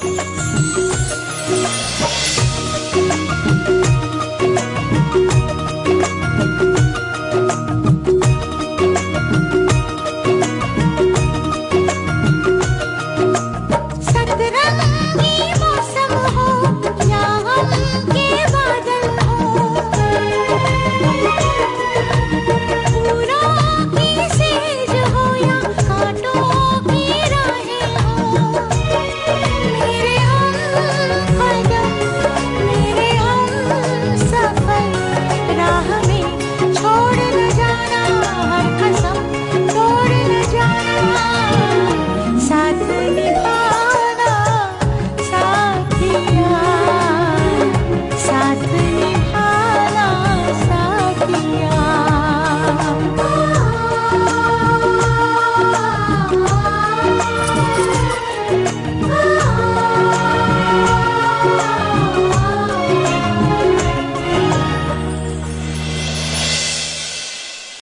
Música blessing.